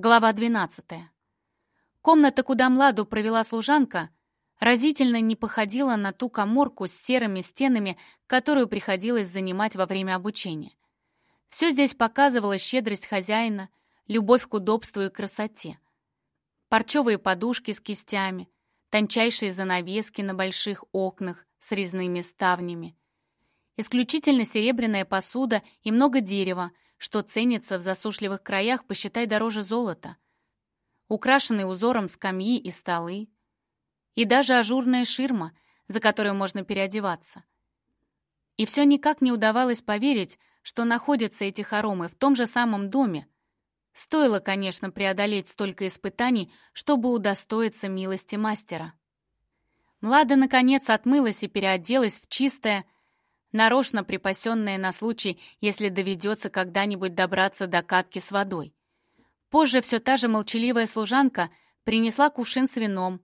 Глава 12. Комната, куда Младу провела служанка, разительно не походила на ту коморку с серыми стенами, которую приходилось занимать во время обучения. Все здесь показывало щедрость хозяина, любовь к удобству и красоте. Парчевые подушки с кистями, тончайшие занавески на больших окнах с резными ставнями, исключительно серебряная посуда и много дерева — что ценится в засушливых краях, посчитай дороже золота. Украшенные узором скамьи и столы. И даже ажурная ширма, за которую можно переодеваться. И все никак не удавалось поверить, что находятся эти хоромы в том же самом доме. Стоило, конечно, преодолеть столько испытаний, чтобы удостоиться милости мастера. Млада, наконец, отмылась и переоделась в чистое, нарочно припасенное на случай, если доведется когда-нибудь добраться до катки с водой. Позже все та же молчаливая служанка принесла кувшин с вином,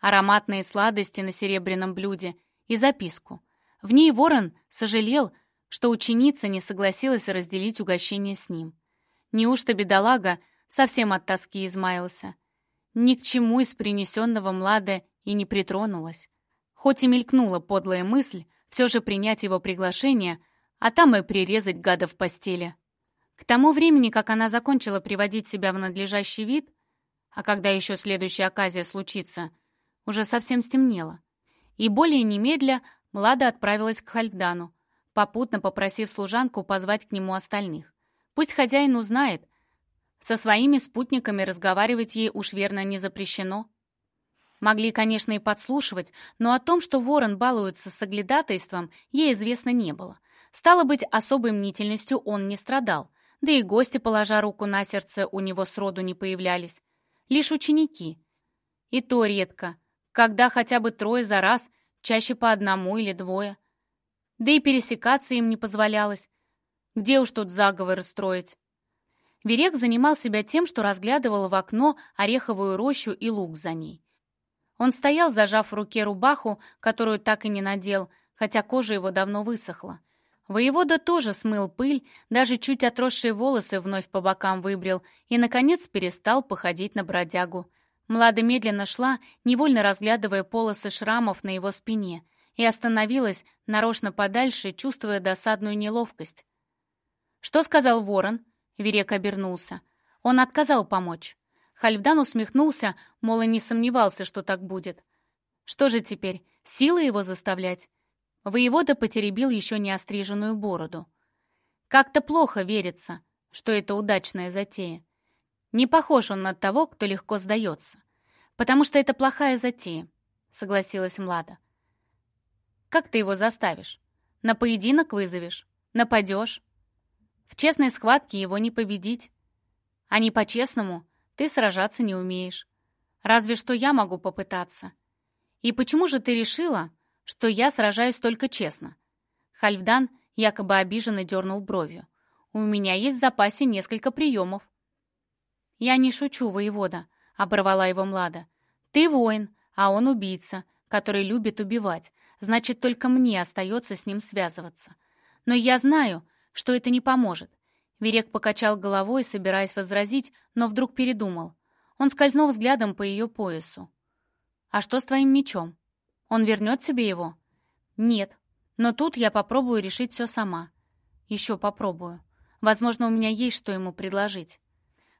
ароматные сладости на серебряном блюде и записку. В ней ворон сожалел, что ученица не согласилась разделить угощение с ним. Неужто бедолага совсем от тоски измаялся? Ни к чему из принесенного Млада и не притронулась. Хоть и мелькнула подлая мысль, все же принять его приглашение, а там и прирезать гада в постели. К тому времени, как она закончила приводить себя в надлежащий вид, а когда еще следующая оказия случится, уже совсем стемнело. И более немедля Млада отправилась к Хальфдану, попутно попросив служанку позвать к нему остальных. Пусть хозяин узнает, со своими спутниками разговаривать ей уж верно не запрещено. Могли, конечно, и подслушивать, но о том, что ворон балуется с оглядатайством, ей известно не было. Стало быть, особой мнительностью он не страдал, да и гости, положа руку на сердце, у него сроду не появлялись. Лишь ученики. И то редко, когда хотя бы трое за раз, чаще по одному или двое. Да и пересекаться им не позволялось. Где уж тут заговоры строить? Верек занимал себя тем, что разглядывал в окно ореховую рощу и луг за ней. Он стоял, зажав в руке рубаху, которую так и не надел, хотя кожа его давно высохла. Воевода тоже смыл пыль, даже чуть отросшие волосы вновь по бокам выбрил и, наконец, перестал походить на бродягу. Млада медленно шла, невольно разглядывая полосы шрамов на его спине, и остановилась, нарочно подальше, чувствуя досадную неловкость. «Что сказал ворон?» — Верек обернулся. Он отказал помочь. Хальфдан усмехнулся, мол, и не сомневался, что так будет. Что же теперь, силы его заставлять? Воевода потеребил еще не остриженную бороду. Как-то плохо верится, что это удачная затея. Не похож он на того, кто легко сдается. Потому что это плохая затея, согласилась Млада. Как ты его заставишь? На поединок вызовешь? Нападешь? В честной схватке его не победить. А не по-честному ты сражаться не умеешь. Разве что я могу попытаться. И почему же ты решила, что я сражаюсь только честно?» Хальфдан якобы обиженно дернул бровью. «У меня есть в запасе несколько приемов». «Я не шучу, воевода», — оборвала его Млада. «Ты воин, а он убийца, который любит убивать. Значит, только мне остается с ним связываться. Но я знаю, что это не поможет. Верек покачал головой, собираясь возразить, но вдруг передумал. Он скользнул взглядом по ее поясу. «А что с твоим мечом? Он вернет себе его?» «Нет. Но тут я попробую решить все сама. Еще попробую. Возможно, у меня есть что ему предложить».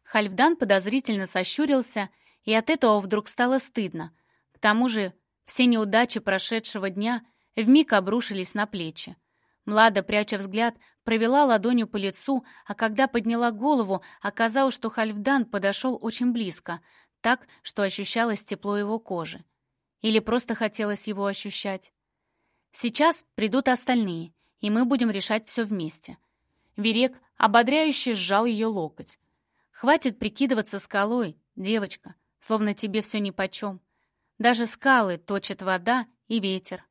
Хальфдан подозрительно сощурился, и от этого вдруг стало стыдно. К тому же все неудачи прошедшего дня вмиг обрушились на плечи. Млада, пряча взгляд, провела ладонью по лицу, а когда подняла голову, оказалось, что Хальфдан подошел очень близко, так, что ощущалось тепло его кожи. Или просто хотелось его ощущать. Сейчас придут остальные, и мы будем решать все вместе. Верек ободряюще сжал ее локоть. «Хватит прикидываться скалой, девочка, словно тебе все нипочем. Даже скалы точат вода и ветер».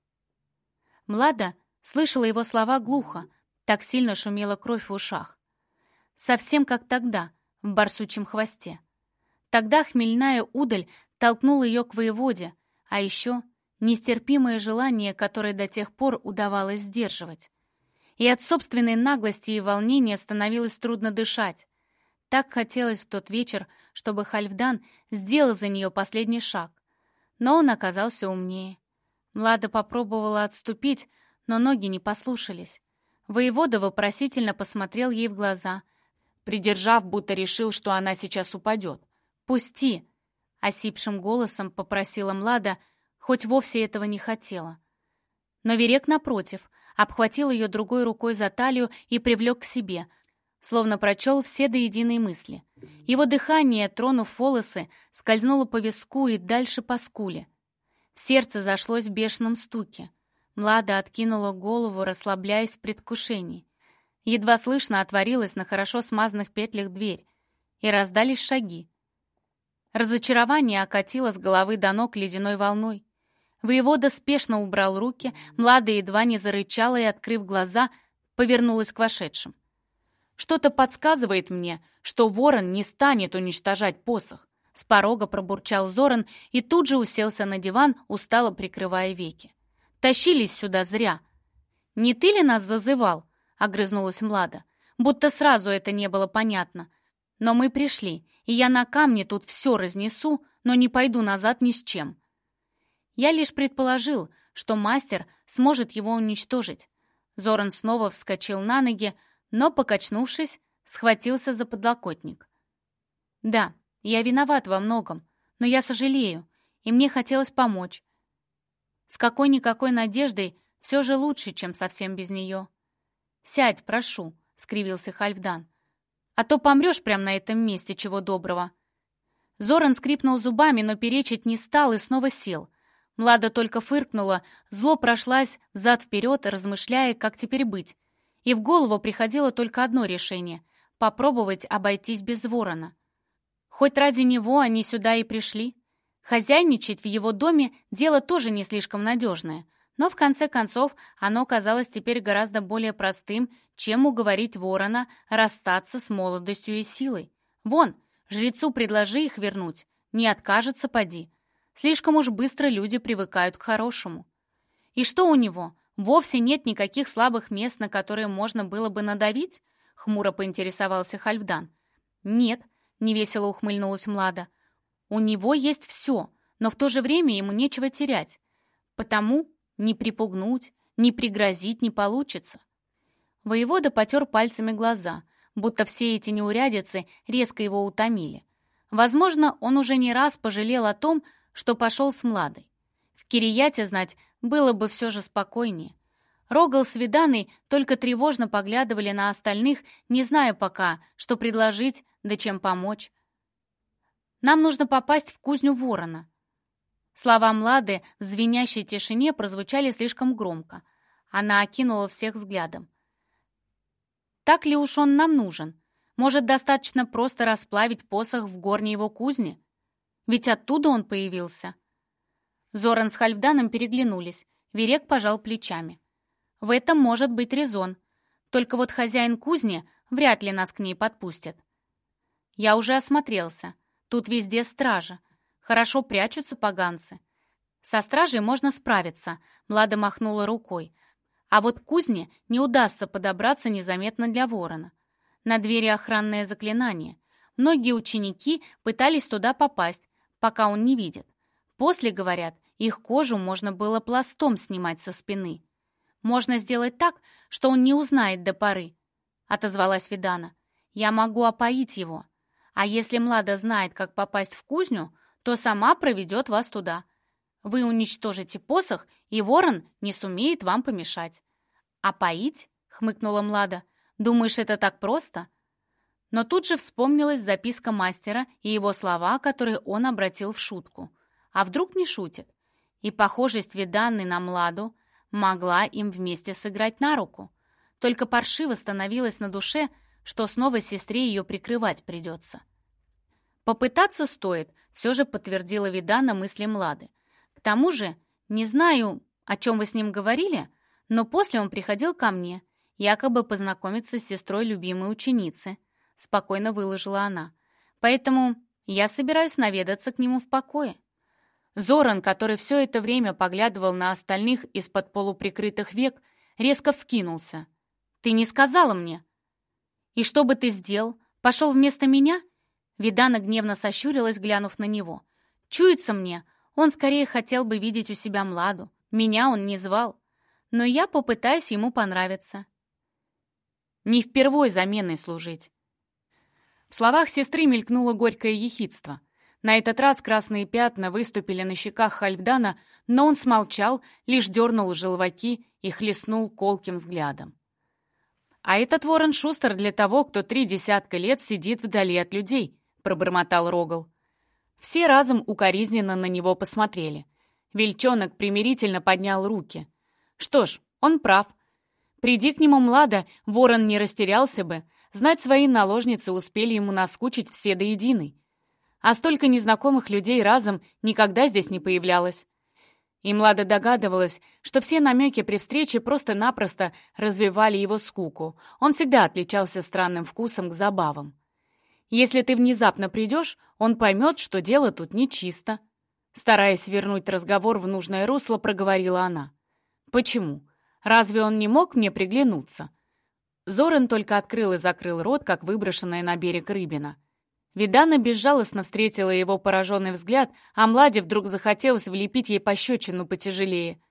Млада Слышала его слова глухо, так сильно шумела кровь в ушах. Совсем как тогда, в барсучьем хвосте. Тогда хмельная удаль толкнула ее к воеводе, а еще нестерпимое желание, которое до тех пор удавалось сдерживать. И от собственной наглости и волнения становилось трудно дышать. Так хотелось в тот вечер, чтобы Хальфдан сделал за нее последний шаг. Но он оказался умнее. Млада попробовала отступить, но ноги не послушались. Воевода вопросительно посмотрел ей в глаза, придержав, будто решил, что она сейчас упадет. «Пусти!» — осипшим голосом попросила Млада, хоть вовсе этого не хотела. Но Верек, напротив, обхватил ее другой рукой за талию и привлек к себе, словно прочел все до единой мысли. Его дыхание, тронув волосы, скользнуло по виску и дальше по скуле. Сердце зашлось в бешеном стуке. Млада откинула голову, расслабляясь в предвкушении. Едва слышно отворилась на хорошо смазанных петлях дверь, и раздались шаги. Разочарование окатило с головы до ног ледяной волной. Воевода спешно убрал руки, Млада едва не зарычала и, открыв глаза, повернулась к вошедшим. «Что-то подсказывает мне, что ворон не станет уничтожать посох», с порога пробурчал Зоран и тут же уселся на диван, устало прикрывая веки. «Тащились сюда зря». «Не ты ли нас зазывал?» — огрызнулась Млада. «Будто сразу это не было понятно. Но мы пришли, и я на камне тут все разнесу, но не пойду назад ни с чем». Я лишь предположил, что мастер сможет его уничтожить. Зоран снова вскочил на ноги, но, покачнувшись, схватился за подлокотник. «Да, я виноват во многом, но я сожалею, и мне хотелось помочь. С какой-никакой надеждой все же лучше, чем совсем без нее». «Сядь, прошу», — скривился Хальфдан. «А то помрешь прямо на этом месте, чего доброго». Зоран скрипнул зубами, но перечить не стал и снова сел. Млада только фыркнула, зло прошлась зад-вперед, размышляя, как теперь быть. И в голову приходило только одно решение — попробовать обойтись без ворона. Хоть ради него они сюда и пришли. Хозяйничать в его доме — дело тоже не слишком надежное, но в конце концов оно казалось теперь гораздо более простым, чем уговорить ворона расстаться с молодостью и силой. Вон, жрецу предложи их вернуть, не откажется поди. Слишком уж быстро люди привыкают к хорошему. И что у него? Вовсе нет никаких слабых мест, на которые можно было бы надавить? Хмуро поинтересовался Хальфдан. Нет, невесело ухмыльнулась Млада. У него есть все, но в то же время ему нечего терять. Потому ни припугнуть, ни пригрозить не получится. Воевода потер пальцами глаза, будто все эти неурядицы резко его утомили. Возможно, он уже не раз пожалел о том, что пошел с Младой. В Кирияте, знать, было бы все же спокойнее. Рогал с Виданой только тревожно поглядывали на остальных, не зная пока, что предложить, да чем помочь. «Нам нужно попасть в кузню ворона». Слова Млады в звенящей тишине прозвучали слишком громко. Она окинула всех взглядом. «Так ли уж он нам нужен? Может, достаточно просто расплавить посох в горне его кузне?» Ведь оттуда он появился. Зоран с Хальфданом переглянулись. Верек пожал плечами. В этом может быть резон. Только вот хозяин кузни вряд ли нас к ней подпустит. Я уже осмотрелся. Тут везде стража. Хорошо прячутся поганцы. Со стражей можно справиться, Млада махнула рукой. А вот кузне не удастся подобраться незаметно для ворона. На двери охранное заклинание. Многие ученики пытались туда попасть, пока он не видит. После, говорят, их кожу можно было пластом снимать со спины. Можно сделать так, что он не узнает до поры, — отозвалась Видана. Я могу опоить его. А если Млада знает, как попасть в кузню, то сама проведет вас туда. Вы уничтожите посох, и ворон не сумеет вам помешать. «Опоить?» — хмыкнула Млада. «Думаешь, это так просто?» Но тут же вспомнилась записка мастера и его слова, которые он обратил в шутку. А вдруг не шутит? И похожесть Виданны на Младу могла им вместе сыграть на руку. Только паршиво становилось на душе, что снова сестре ее прикрывать придется. «Попытаться стоит», — все же подтвердила Видана мысли Млады. «К тому же, не знаю, о чем вы с ним говорили, но после он приходил ко мне, якобы познакомиться с сестрой любимой ученицы. — спокойно выложила она. «Поэтому я собираюсь наведаться к нему в покое». Зоран, который все это время поглядывал на остальных из-под полуприкрытых век, резко вскинулся. «Ты не сказала мне?» «И что бы ты сделал?» — Пошел вместо меня?» Видана гневно сощурилась, глянув на него. «Чуется мне, он скорее хотел бы видеть у себя Младу. Меня он не звал. Но я попытаюсь ему понравиться. Не впервой заменой служить». В словах сестры мелькнуло горькое ехидство. На этот раз красные пятна выступили на щеках Хальфдана, но он смолчал, лишь дернул желваки и хлестнул колким взглядом. «А этот ворон шустер для того, кто три десятка лет сидит вдали от людей», — пробормотал Рогал. Все разом укоризненно на него посмотрели. Вельчонок примирительно поднял руки. Что ж, он прав. Приди к нему Млада, ворон не растерялся бы. Знать свои наложницы успели ему наскучить все до единой а столько незнакомых людей разом никогда здесь не появлялось. И Млада догадывалась, что все намеки при встрече просто-напросто развивали его скуку. Он всегда отличался странным вкусом к забавам. Если ты внезапно придешь, он поймет, что дело тут нечисто. Стараясь вернуть разговор в нужное русло, проговорила она. «Почему? Разве он не мог мне приглянуться?» Зоран только открыл и закрыл рот, как выброшенная на берег рыбина. Видана безжалостно встретила его пораженный взгляд, а Младе вдруг захотелось влепить ей пощечину потяжелее.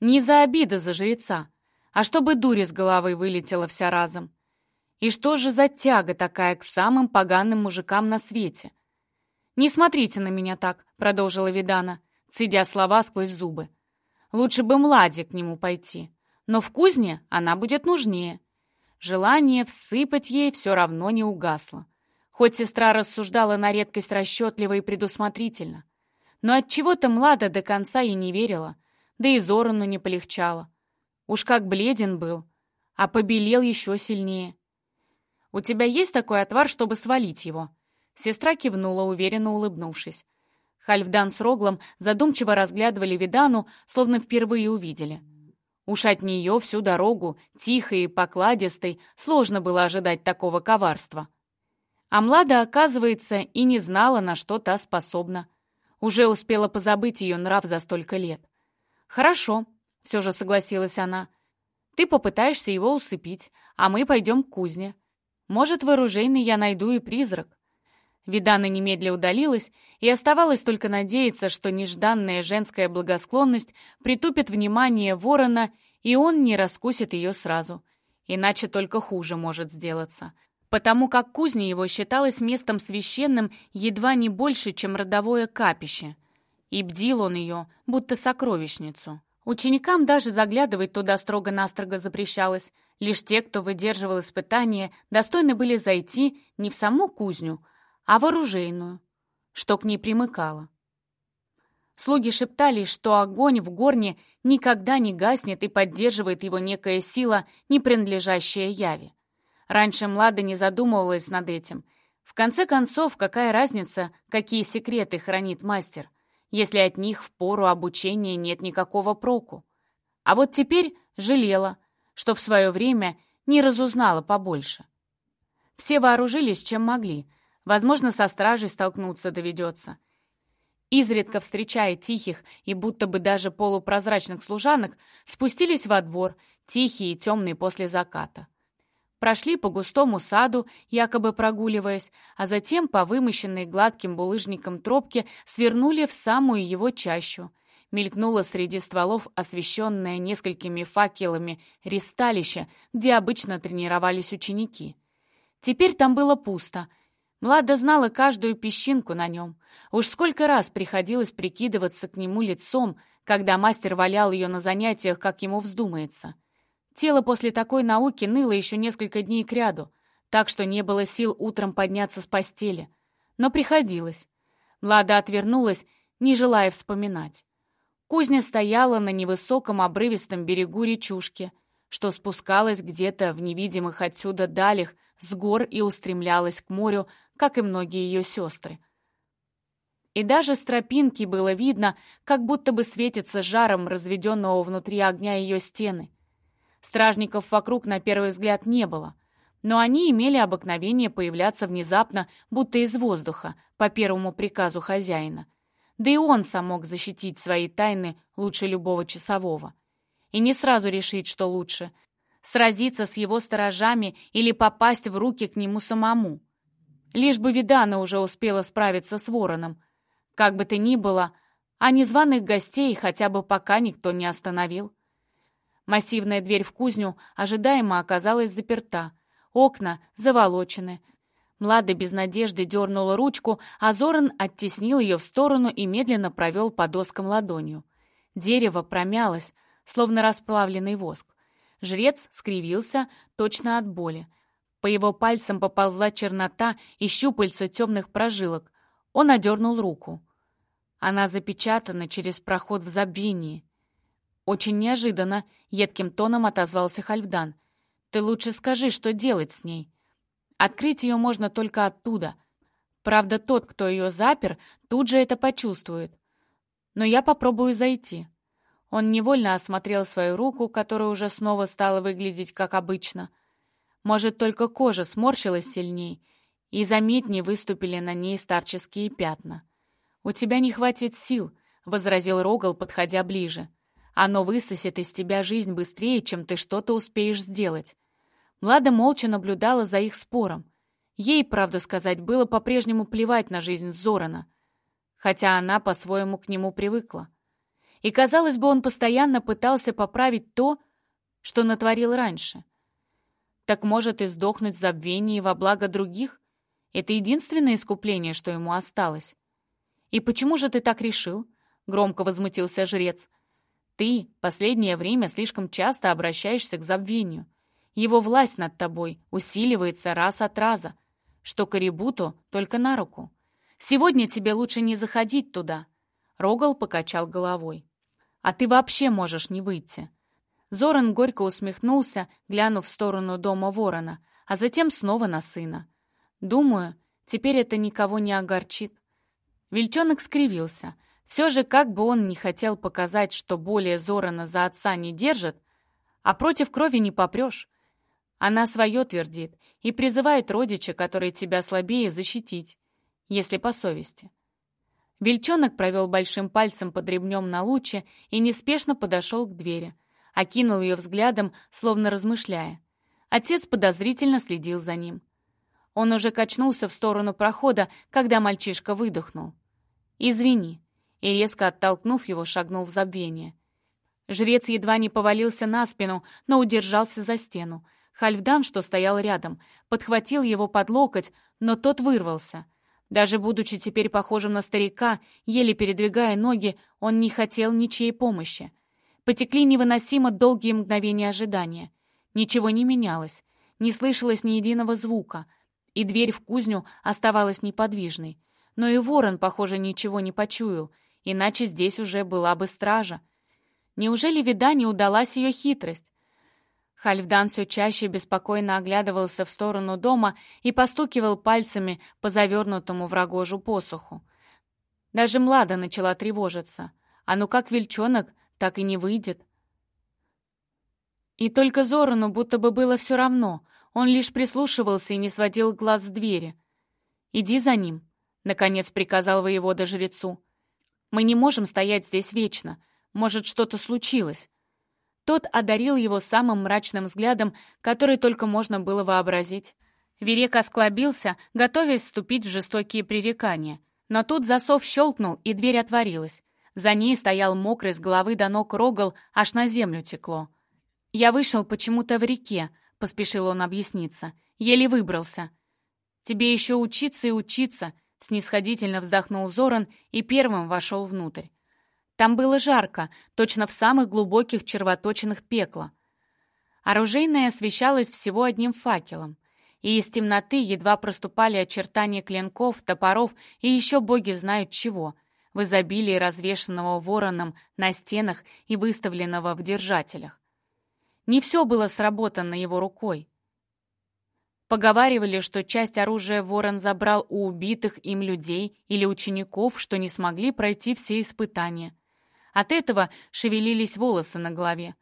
Не за обида за жреца, а чтобы дурь с головы вылетела вся разом. И что же за тяга такая к самым поганым мужикам на свете? «Не смотрите на меня так», — продолжила Видана, цедя слова сквозь зубы. «Лучше бы Младе к нему пойти, но в кузне она будет нужнее». Желание всыпать ей все равно не угасло. Хоть сестра рассуждала на редкость расчетливо и предусмотрительно. Но от чего то Млада до конца и не верила, да и Зорану не полегчало. Уж как бледен был, а побелел еще сильнее. «У тебя есть такой отвар, чтобы свалить его?» Сестра кивнула, уверенно улыбнувшись. Хальфдан с Роглом задумчиво разглядывали Видану, словно впервые увидели. Уж от нее всю дорогу, тихой и покладистой, сложно было ожидать такого коварства. А Млада, оказывается, и не знала, на что та способна. Уже успела позабыть ее нрав за столько лет. «Хорошо», — все же согласилась она. «Ты попытаешься его усыпить, а мы пойдем к кузне. Может, в оружейной я найду и призрак». Видана немедля удалилась, и оставалось только надеяться, что нежданная женская благосклонность притупит внимание ворона, и он не раскусит ее сразу. Иначе только хуже может сделаться потому как кузня его считалась местом священным едва не больше, чем родовое капище. И бдил он ее, будто сокровищницу. Ученикам даже заглядывать туда строго-настрого запрещалось. Лишь те, кто выдерживал испытания, достойны были зайти не в саму кузню, а в оружейную, что к ней примыкало. Слуги шептались, что огонь в горне никогда не гаснет и поддерживает его некая сила, не принадлежащая Яве. Раньше Млада не задумывалась над этим. В конце концов, какая разница, какие секреты хранит мастер, если от них в пору обучения нет никакого проку? А вот теперь жалела, что в свое время не разузнала побольше. Все вооружились, чем могли. Возможно, со стражей столкнуться доведется. Изредка встречая тихих и будто бы даже полупрозрачных служанок, спустились во двор, тихие и темные после заката прошли по густому саду, якобы прогуливаясь, а затем по вымощенной гладким булыжником тропке свернули в самую его чащу. Мелькнуло среди стволов освещенное несколькими факелами ристалище, где обычно тренировались ученики. Теперь там было пусто. Млада знала каждую песчинку на нем. Уж сколько раз приходилось прикидываться к нему лицом, когда мастер валял ее на занятиях, как ему вздумается. Тело после такой науки ныло еще несколько дней кряду, так что не было сил утром подняться с постели. Но приходилось. Млада отвернулась, не желая вспоминать. Кузня стояла на невысоком обрывистом берегу речушки, что спускалась где-то в невидимых отсюда далях с гор и устремлялась к морю, как и многие ее сестры. И даже с тропинки было видно, как будто бы светится жаром разведенного внутри огня ее стены. Стражников вокруг на первый взгляд не было, но они имели обыкновение появляться внезапно, будто из воздуха, по первому приказу хозяина. Да и он сам мог защитить свои тайны лучше любого часового. И не сразу решить, что лучше — сразиться с его сторожами или попасть в руки к нему самому. Лишь бы Видана уже успела справиться с вороном. Как бы то ни было, а незваных гостей хотя бы пока никто не остановил. Массивная дверь в кузню ожидаемо оказалась заперта. Окна заволочены. Млада без надежды дернула ручку, а Зоран оттеснил ее в сторону и медленно провел по доскам ладонью. Дерево промялось, словно расплавленный воск. Жрец скривился точно от боли. По его пальцам поползла чернота и щупальца темных прожилок. Он одернул руку. Она запечатана через проход в забвении. «Очень неожиданно», — едким тоном отозвался Хальфдан. «Ты лучше скажи, что делать с ней. Открыть ее можно только оттуда. Правда, тот, кто ее запер, тут же это почувствует. Но я попробую зайти». Он невольно осмотрел свою руку, которая уже снова стала выглядеть как обычно. Может, только кожа сморщилась сильней, и заметнее выступили на ней старческие пятна. «У тебя не хватит сил», — возразил Рогал, подходя ближе. «Оно высосет из тебя жизнь быстрее, чем ты что-то успеешь сделать». Млада молча наблюдала за их спором. Ей, правда сказать, было по-прежнему плевать на жизнь Зорана, хотя она по-своему к нему привыкла. И, казалось бы, он постоянно пытался поправить то, что натворил раньше. Так может и сдохнуть в забвении во благо других? Это единственное искупление, что ему осталось. «И почему же ты так решил?» — громко возмутился жрец. «Ты последнее время слишком часто обращаешься к забвению. Его власть над тобой усиливается раз от раза, что Карибуту только на руку. Сегодня тебе лучше не заходить туда». Рогал покачал головой. А ты вообще можешь не выйти». Зоран горько усмехнулся, глянув в сторону дома ворона, а затем снова на сына. «Думаю, теперь это никого не огорчит». Вельчонок скривился. Все же, как бы он ни хотел показать, что более Зорана за отца не держит, а против крови не попрешь. Она свое твердит и призывает родича, который тебя слабее, защитить, если по совести. Вельчонок провел большим пальцем под ремнем на луче и неспешно подошел к двери. Окинул ее взглядом, словно размышляя. Отец подозрительно следил за ним. Он уже качнулся в сторону прохода, когда мальчишка выдохнул. «Извини», и, резко оттолкнув его, шагнул в забвение. Жрец едва не повалился на спину, но удержался за стену. Хальфдан, что стоял рядом, подхватил его под локоть, но тот вырвался — даже будучи теперь похожим на старика, еле передвигая ноги, он не хотел ничьей помощи. Потекли невыносимо долгие мгновения ожидания. Ничего не менялось, не слышалось ни единого звука, и дверь в кузню оставалась неподвижной. Но и ворон, похоже, ничего не почуял, иначе здесь уже была бы стража. Неужели вида не удалась ее хитрость? Хальфдан все чаще беспокойно оглядывался в сторону дома и постукивал пальцами по завернутому в рогожу посоху. Даже Млада начала тревожиться. А ну как вельчонок, так и не выйдет. И только Зорану будто бы было все равно. Он лишь прислушивался и не сводил глаз с двери. «Иди за ним», — наконец приказал воевода жрецу. «Мы не можем стоять здесь вечно. Может, что-то случилось. Тот одарил его самым мрачным взглядом, который только можно было вообразить. Верек осклобился, готовясь вступить в жестокие пререкания. Но тут засов щелкнул, и дверь отворилась. За ней стоял мокрый с головы до ног рогал, аж на землю текло. «Я вышел почему-то в реке», — поспешил он объясниться. «Еле выбрался». «Тебе еще учиться и учиться», — снисходительно вздохнул Зоран и первым вошел внутрь. Там было жарко, точно в самых глубоких червоточинах пекла. Оружейное освещалось всего одним факелом, и из темноты едва проступали очертания клинков, топоров и еще боги знают чего, в изобилии развешенного вороном на стенах и выставленного в держателях. Не все было сработано его рукой. Поговаривали, что часть оружия ворон забрал у убитых им людей или учеников, что не смогли пройти все испытания. От этого шевелились волосы на голове.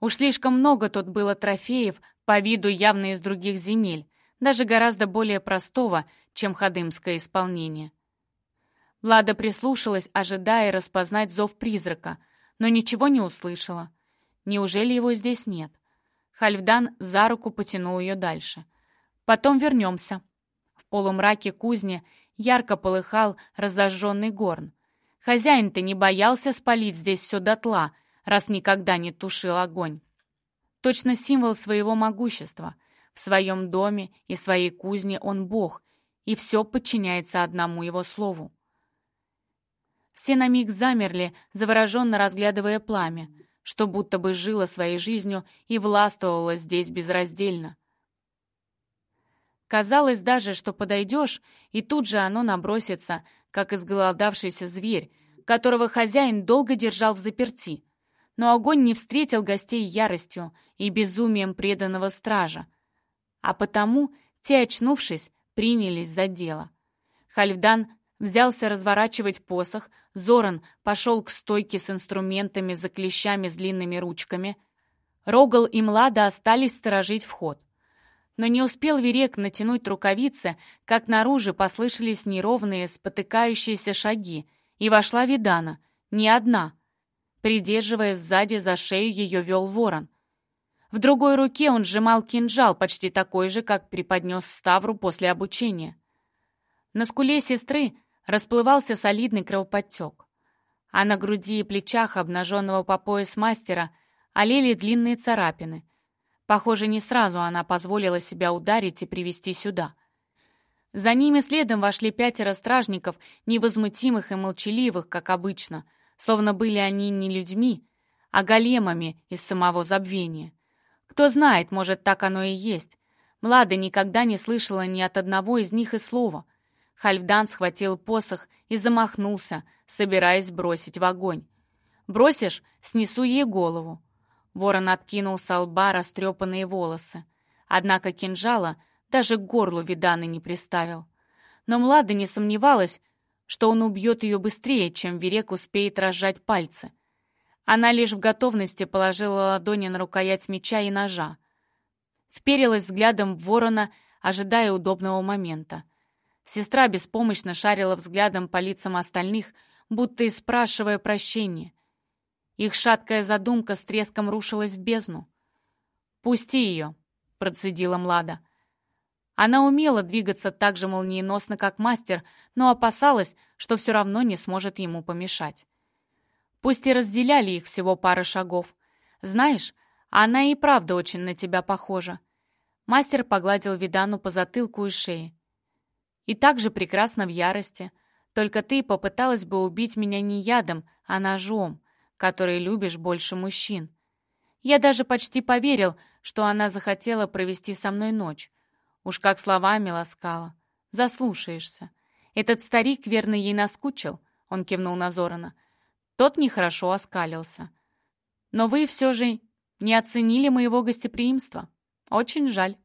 Уж слишком много тут было трофеев, по виду явно из других земель, даже гораздо более простого, чем ходымское исполнение. Влада прислушалась, ожидая распознать зов призрака, но ничего не услышала. Неужели его здесь нет? Хальфдан за руку потянул ее дальше. «Потом вернемся». В полумраке кузни ярко полыхал разожженный горн. Хозяин-то не боялся спалить здесь все дотла, раз никогда не тушил огонь. Точно символ своего могущества. В своем доме и своей кузне он бог, и все подчиняется одному его слову. Все на миг замерли, завороженно разглядывая пламя, что будто бы жило своей жизнью и властвовало здесь безраздельно. Казалось даже, что подойдешь, и тут же оно набросится, как изголодавшийся зверь, которого хозяин долго держал в заперти. Но огонь не встретил гостей яростью и безумием преданного стража, а потому те, очнувшись, принялись за дело. Хальфдан взялся разворачивать посох, Зоран пошел к стойке с инструментами за клещами с длинными ручками. Рогал и Млада остались сторожить вход. Но не успел Верек натянуть рукавицы, как наружу послышались неровные, спотыкающиеся шаги, и вошла Видана, не одна. Придерживая сзади за шею, ее вел ворон. В другой руке он сжимал кинжал, почти такой же, как преподнес Ставру после обучения. На скуле сестры расплывался солидный кровоподтек, а на груди и плечах обнаженного по пояс мастера олели длинные царапины, Похоже, не сразу она позволила себя ударить и привести сюда. За ними следом вошли пятеро стражников, невозмутимых и молчаливых, как обычно, словно были они не людьми, а големами из самого забвения. Кто знает, может, так оно и есть. Млада никогда не слышала ни от одного из них и слова. Хальфдан схватил посох и замахнулся, собираясь бросить в огонь. «Бросишь — снесу ей голову. Ворон откинул с лба растрепанные волосы. Однако кинжала даже к горлу Виданы не приставил. Но Млада не сомневалась, что он убьет ее быстрее, чем Верек успеет разжать пальцы. Она лишь в готовности положила ладони на рукоять меча и ножа. Вперилась взглядом в ворона, ожидая удобного момента. Сестра беспомощно шарила взглядом по лицам остальных, будто и спрашивая прощения. Их шаткая задумка с треском рушилась в бездну. «Пусти ее», — процедила Млада. Она умела двигаться так же молниеносно, как мастер, но опасалась, что все равно не сможет ему помешать. Пусть и разделяли их всего пара шагов. Знаешь, она и правда очень на тебя похожа. Мастер погладил Видану по затылку и шее. И так же прекрасно в ярости. Только ты попыталась бы убить меня не ядом, а ножом который любишь больше мужчин. Я даже почти поверил, что она захотела провести со мной ночь. Уж как словами ласкала. Заслушаешься. Этот старик верно ей наскучил, он кивнул на Зорана. Тот нехорошо оскалился. Но вы все же не оценили моего гостеприимства. Очень жаль.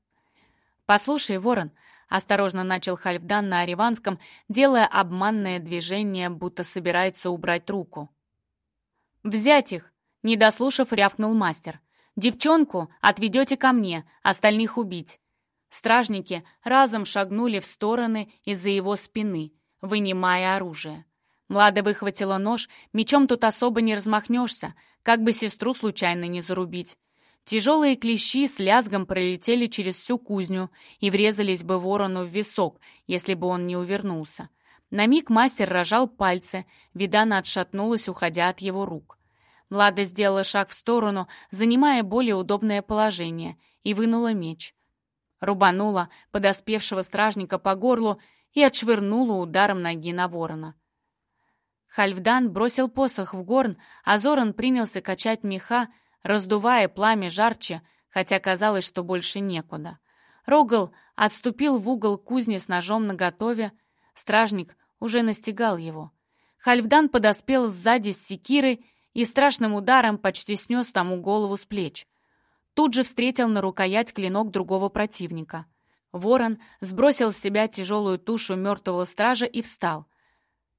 Послушай, Ворон, осторожно начал Хальфдан на Ариванском, делая обманное движение, будто собирается убрать руку. «Взять их!» — не дослушав, рявкнул мастер. «Девчонку отведете ко мне, остальных убить». Стражники разом шагнули в стороны из-за его спины, вынимая оружие. Млада выхватила нож, мечом тут особо не размахнешься, как бы сестру случайно не зарубить. Тяжелые клещи с лязгом пролетели через всю кузню и врезались бы ворону в висок, если бы он не увернулся. На миг мастер рожал пальцы, Видана отшатнулась, уходя от его рук. Млада сделала шаг в сторону, занимая более удобное положение, и вынула меч. Рубанула подоспевшего стражника по горлу и отшвырнула ударом ноги на ворона. Хальфдан бросил посох в горн, а Зоран принялся качать меха, раздувая пламя жарче, хотя казалось, что больше некуда. Рогал отступил в угол кузни с ножом наготове. Стражник уже настигал его. Хальфдан подоспел сзади с секирой и страшным ударом почти снес тому голову с плеч. Тут же встретил на рукоять клинок другого противника. Ворон сбросил с себя тяжелую тушу мертвого стража и встал.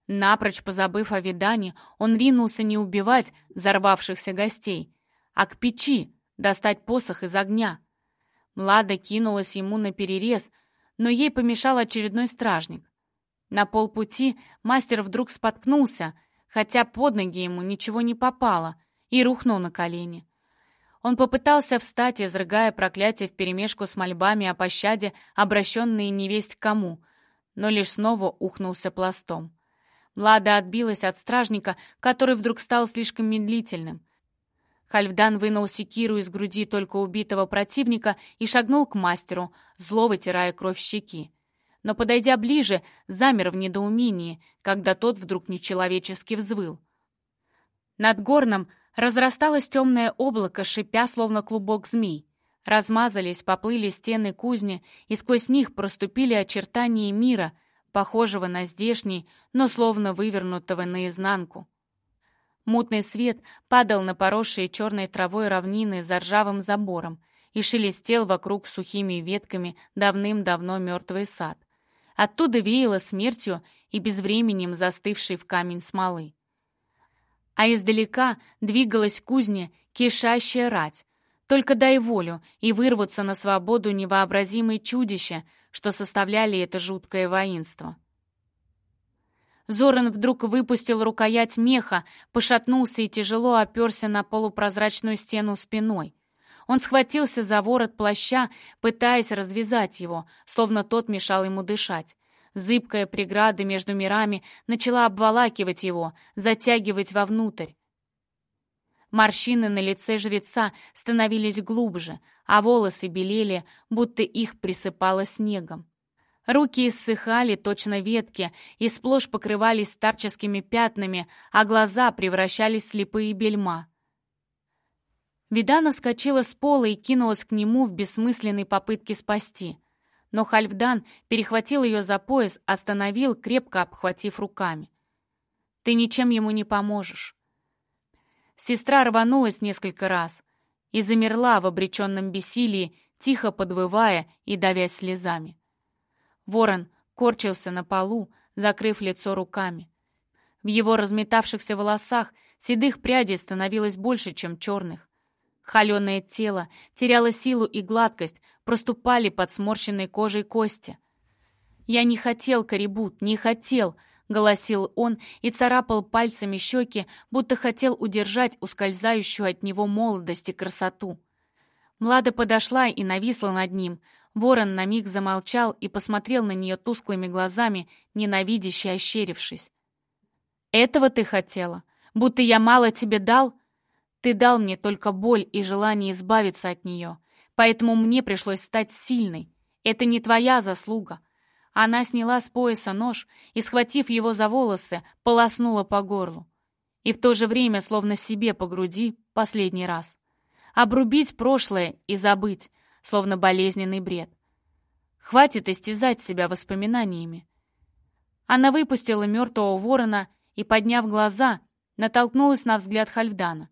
Напрочь позабыв о видании, он ринулся не убивать взорвавшихся гостей, а к печи достать посох из огня. Млада кинулась ему на перерез, но ей помешал очередной стражник. На полпути мастер вдруг споткнулся, хотя под ноги ему ничего не попало, и рухнул на колени. Он попытался встать, изрыгая проклятие вперемешку с мольбами о пощаде, обращенные невесть кому, но лишь снова ухнулся пластом. Млада отбилась от стражника, который вдруг стал слишком медлительным. Хальфдан вынул секиру из груди только убитого противника и шагнул к мастеру, зло вытирая кровь щеки. Но, подойдя ближе, замер в недоумении, когда тот вдруг нечеловечески взвыл. Над горном разрасталось темное облако, шипя, словно клубок змей. Размазались, поплыли стены кузни, и сквозь них проступили очертания мира, похожего на здешний, но словно вывернутого наизнанку. Мутный свет падал на поросшие черной травой равнины за ржавым забором и шелестел вокруг сухими ветками давным-давно мертвый сад. Оттуда веяло смертью и безвременем застывшей в камень смолы. А издалека двигалась кузня, кишащая рать. Только дай волю и вырваться на свободу невообразимые чудища, что составляли это жуткое воинство. Зоран вдруг выпустил рукоять меха, пошатнулся и тяжело оперся на полупрозрачную стену спиной. Он схватился за ворот плаща, пытаясь развязать его, словно тот мешал ему дышать. Зыбкая преграда между мирами начала обволакивать его, затягивать вовнутрь. Морщины на лице жреца становились глубже, а волосы белели, будто их присыпало снегом. Руки иссыхали, точно ветки, и сплошь покрывались старческими пятнами, а глаза превращались в слепые бельма. Видана скочила с пола и кинулась к нему в бессмысленной попытке спасти. Но Хальфдан перехватил ее за пояс, остановил, крепко обхватив руками. «Ты ничем ему не поможешь». Сестра рванулась несколько раз и замерла в обреченном бессилии, тихо подвывая и давясь слезами. Ворон корчился на полу, закрыв лицо руками. В его разметавшихся волосах седых прядей становилось больше, чем черных. Холеное тело теряло силу и гладкость, проступали под сморщенной кожей кости. «Я не хотел, Карибут, не хотел!» — голосил он и царапал пальцами щеки, будто хотел удержать ускользающую от него молодость и красоту. Млада подошла и нависла над ним, Ворон на миг замолчал и посмотрел на нее тусклыми глазами, ненавидяще ощерившись. «Этого ты хотела? Будто я мало тебе дал? Ты дал мне только боль и желание избавиться от нее, поэтому мне пришлось стать сильной. Это не твоя заслуга». Она сняла с пояса нож и, схватив его за волосы, полоснула по горлу. И в то же время, словно себе по груди, последний раз. Обрубить прошлое и забыть, словно болезненный бред. Хватит истязать себя воспоминаниями. Она выпустила мертвого ворона и, подняв глаза, натолкнулась на взгляд Хальфдана.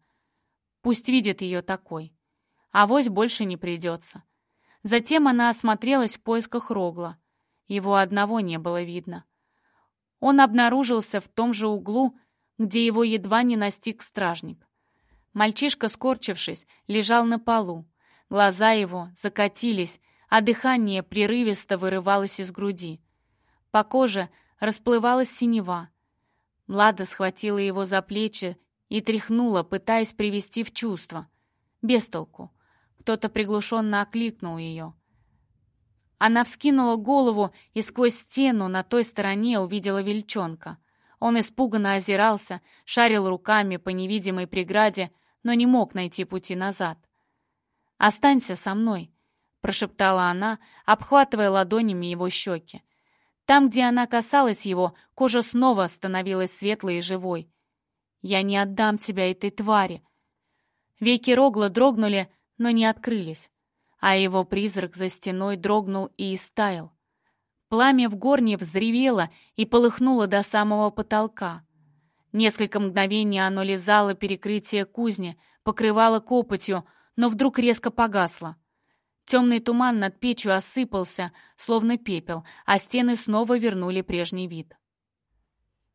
Пусть видит ее такой. Авось больше не придется. Затем она осмотрелась в поисках Рогла. Его одного не было видно. Он обнаружился в том же углу, где его едва не настиг стражник. Мальчишка, скорчившись, лежал на полу. Глаза его закатились, а дыхание прерывисто вырывалось из груди. По коже расплывалась синева. Млада схватила его за плечи и тряхнула, пытаясь привести в чувство. Без толку. Кто-то приглушенно окликнул ее. Она вскинула голову и сквозь стену на той стороне увидела вельчонка. Он испуганно озирался, шарил руками по невидимой преграде, но не мог найти пути назад. «Останься со мной», — прошептала она, обхватывая ладонями его щеки. Там, где она касалась его, кожа снова становилась светлой и живой. «Я не отдам тебя этой твари». Веки Рогла дрогнули, но не открылись, а его призрак за стеной дрогнул и истаял. Пламя в горне взревело и полыхнуло до самого потолка. Несколько мгновений оно лизало перекрытие кузни, покрывало копотью, но вдруг резко погасло. Темный туман над печью осыпался, словно пепел, а стены снова вернули прежний вид.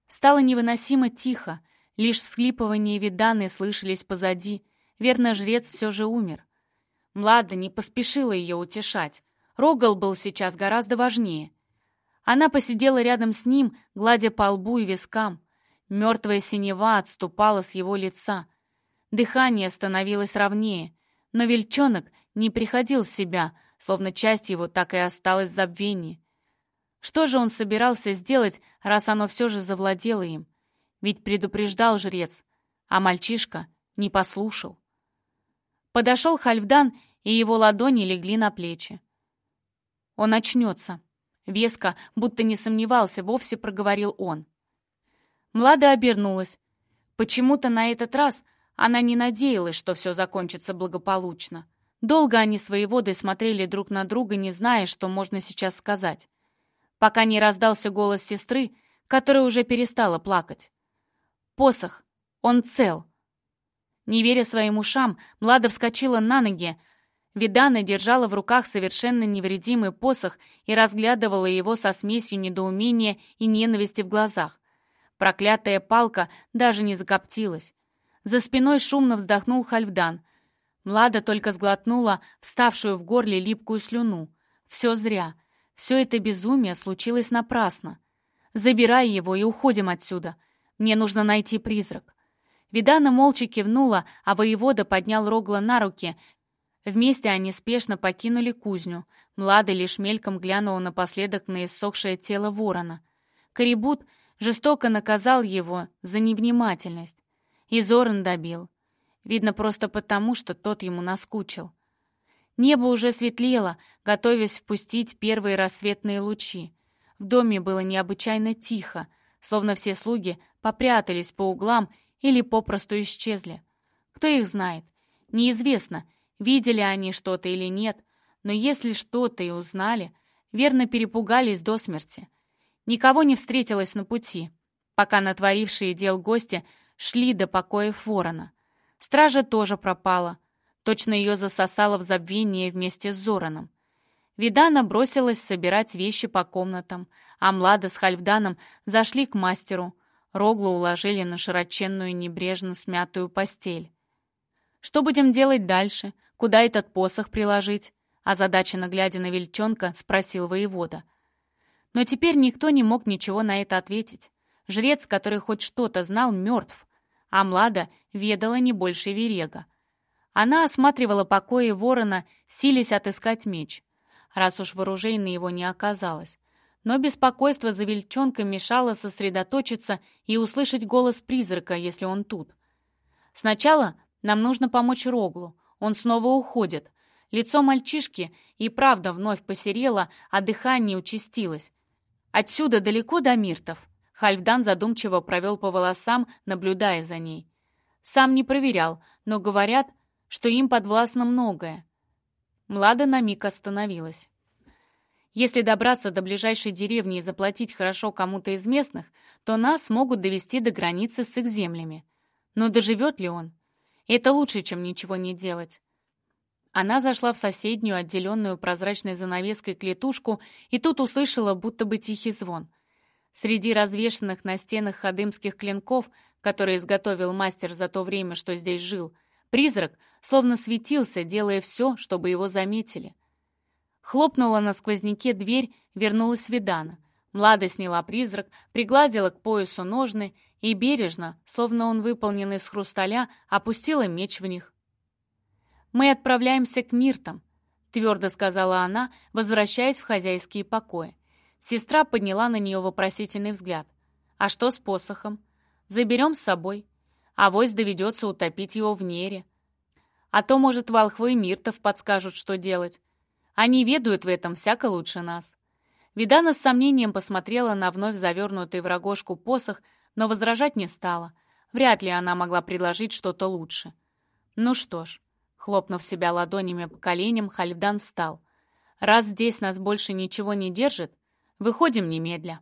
Стало невыносимо тихо, лишь всхлипывания виданы слышались позади. Верно, жрец все же умер. Млада не поспешила ее утешать. Рогал был сейчас гораздо важнее. Она посидела рядом с ним, гладя по лбу и вискам. Мертвая синева отступала с его лица. Дыхание становилось ровнее. Но Вельчонок не приходил в себя, словно часть его так и осталась в забвении. Что же он собирался сделать, раз оно все же завладело им? Ведь предупреждал жрец, а мальчишка не послушал. Подошел Хальфдан, и его ладони легли на плечи. Он очнется. Веско, будто не сомневался, вовсе проговорил он. Млада обернулась. Почему-то на этот раз она не надеялась, что все закончится благополучно. Долго они с воеводой смотрели друг на друга, не зная, что можно сейчас сказать. Пока не раздался голос сестры, которая уже перестала плакать. «Посох! Он цел!» Не веря своим ушам, Млада вскочила на ноги. Видана держала в руках совершенно невредимый посох и разглядывала его со смесью недоумения и ненависти в глазах. Проклятая палка даже не закоптилась. За спиной шумно вздохнул Хальфдан. Млада только сглотнула вставшую в горле липкую слюну. Все зря. Все это безумие случилось напрасно. Забирай его и уходим отсюда. Мне нужно найти призрак. Видана молча кивнула, а воевода поднял Рогла на руки. Вместе они спешно покинули кузню. Млада лишь мельком глянула напоследок на иссохшее тело ворона. Корибут жестоко наказал его за невнимательность. И Зоран добил. Видно, просто потому, что тот ему наскучил. Небо уже светлело, готовясь впустить первые рассветные лучи. В доме было необычайно тихо, словно все слуги попрятались по углам или попросту исчезли. Кто их знает? Неизвестно, видели они что-то или нет, но если что-то и узнали, верно перепугались до смерти. Никого не встретилось на пути, пока натворившие дел гости шли до покоев ворона. Стража тоже пропала. Точно ее засосало в забвение вместе с Зораном. Видана бросилась собирать вещи по комнатам, а Млада с Хальфданом зашли к мастеру, Роглу уложили на широченную небрежно смятую постель. «Что будем делать дальше? Куда этот посох приложить?» Озадаченно глядя на Вельчонка, спросил воевода. Но теперь никто не мог ничего на это ответить. Жрец, который хоть что-то знал, мертв, а Млада ведала не больше Верега. Она осматривала покои ворона, силясь отыскать меч, раз уж вооружей его не оказалось но беспокойство за Вельчонка мешало сосредоточиться и услышать голос призрака, если он тут. «Сначала нам нужно помочь Роглу. Он снова уходит. Лицо мальчишки и правда вновь посерело, а дыхание участилось. Отсюда далеко до Миртов». Хальфдан задумчиво провел по волосам, наблюдая за ней. Сам не проверял, но говорят, что им подвластно многое. Млада на миг остановилась. Если добраться до ближайшей деревни и заплатить хорошо кому-то из местных, то нас могут довести до границы с их землями. Но доживет ли он? Это лучше, чем ничего не делать. Она зашла в соседнюю, отделенную прозрачной занавеской клетушку, и тут услышала будто бы тихий звон. Среди развешанных на стенах ходымских клинков, которые изготовил мастер за то время, что здесь жил, призрак словно светился, делая все, чтобы его заметили — Хлопнула на сквозняке дверь, вернулась Видана. Млада сняла призрак, пригладила к поясу ножны и бережно, словно он выполнен из хрусталя, опустила меч в них. «Мы отправляемся к Миртам», — твердо сказала она, возвращаясь в хозяйские покои. Сестра подняла на нее вопросительный взгляд. «А что с посохом? Заберем с собой. А вось доведется утопить его в нере. А то, может, волхвы Миртов подскажут, что делать. Они ведают в этом всяко лучше нас. Видана с сомнением посмотрела на вновь завернутый в рогожку посох, но возражать не стала. Вряд ли она могла предложить что-то лучше. Ну что ж, хлопнув себя ладонями по коленям, Хальфдан встал. Раз здесь нас больше ничего не держит, выходим немедля.